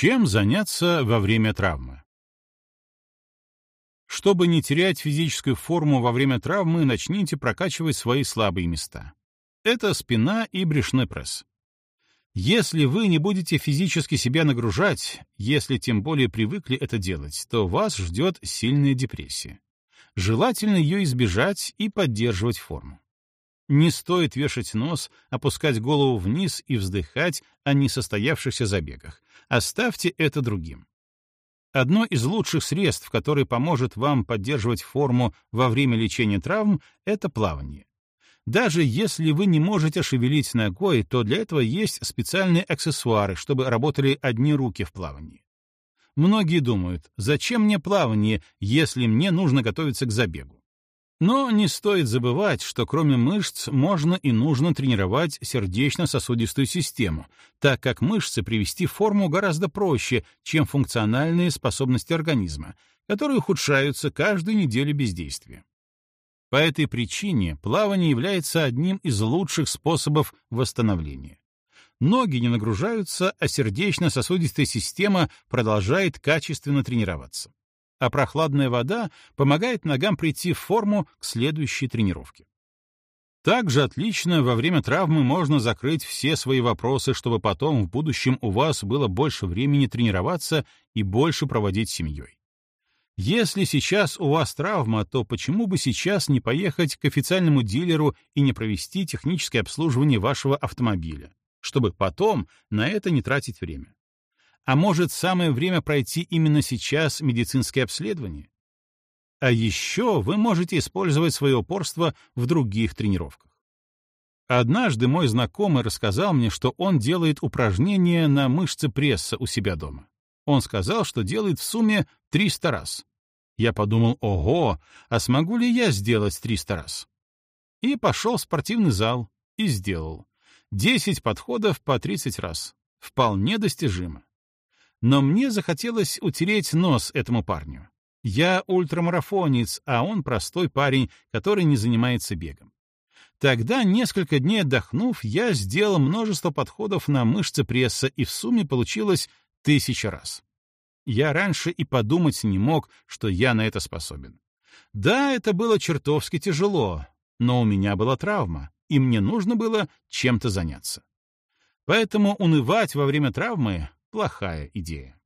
Чем заняться во время травмы? Чтобы не терять физическую форму во время травмы, начните прокачивать свои слабые места. Это спина и брюшной пресс. Если вы не будете физически себя нагружать, если тем более привыкли это делать, то вас ждет сильная депрессия. Желательно ее избежать и поддерживать форму. Не стоит вешать нос, опускать голову вниз и вздыхать о несостоявшихся забегах. Оставьте это другим. Одно из лучших средств, которое поможет вам поддерживать форму во время лечения травм, это плавание. Даже если вы не можете шевелить ногой, то для этого есть специальные аксессуары, чтобы работали одни руки в плавании. Многие думают, зачем мне плавание, если мне нужно готовиться к забегу? Но не стоит забывать, что кроме мышц можно и нужно тренировать сердечно-сосудистую систему, так как мышцы привести в форму гораздо проще, чем функциональные способности организма, которые ухудшаются каждую неделю бездействия. По этой причине плавание является одним из лучших способов восстановления. Ноги не нагружаются, а сердечно-сосудистая система продолжает качественно тренироваться а прохладная вода помогает ногам прийти в форму к следующей тренировке. Также отлично во время травмы можно закрыть все свои вопросы, чтобы потом в будущем у вас было больше времени тренироваться и больше проводить с семьей. Если сейчас у вас травма, то почему бы сейчас не поехать к официальному дилеру и не провести техническое обслуживание вашего автомобиля, чтобы потом на это не тратить время? А может, самое время пройти именно сейчас медицинское обследование? А еще вы можете использовать свое упорство в других тренировках. Однажды мой знакомый рассказал мне, что он делает упражнения на мышцы пресса у себя дома. Он сказал, что делает в сумме 300 раз. Я подумал, ого, а смогу ли я сделать 300 раз? И пошел в спортивный зал и сделал. 10 подходов по 30 раз. Вполне достижимо но мне захотелось утереть нос этому парню. Я ультрамарафонец, а он простой парень, который не занимается бегом. Тогда, несколько дней отдохнув, я сделал множество подходов на мышцы пресса, и в сумме получилось тысяча раз. Я раньше и подумать не мог, что я на это способен. Да, это было чертовски тяжело, но у меня была травма, и мне нужно было чем-то заняться. Поэтому унывать во время травмы плохая идея.